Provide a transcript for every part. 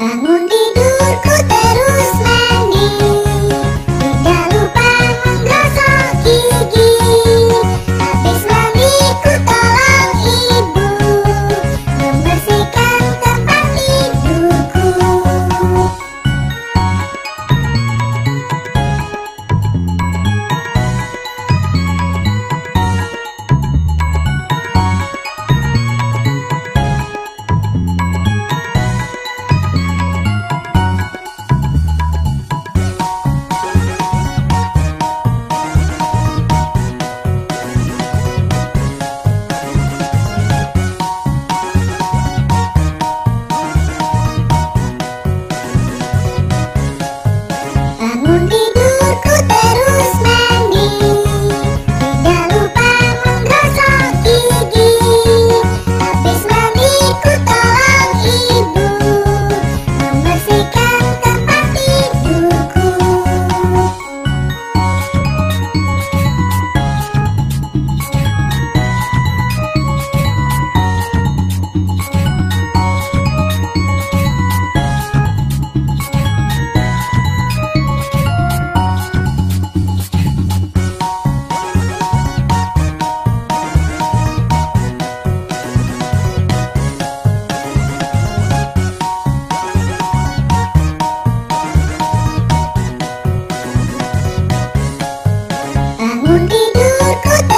あ号 tidur kota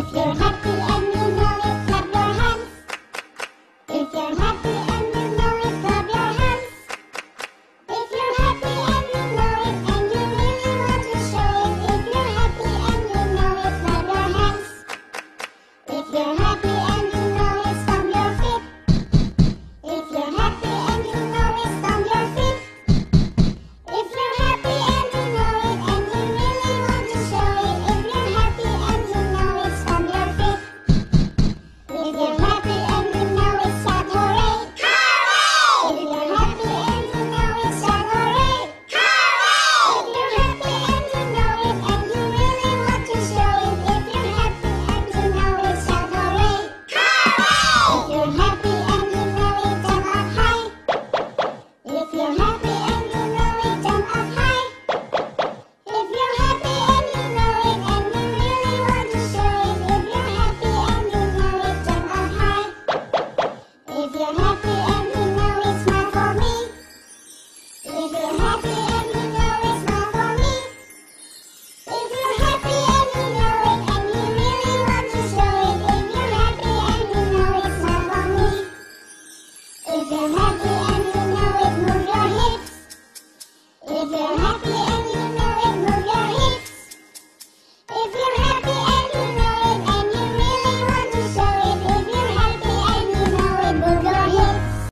if you're.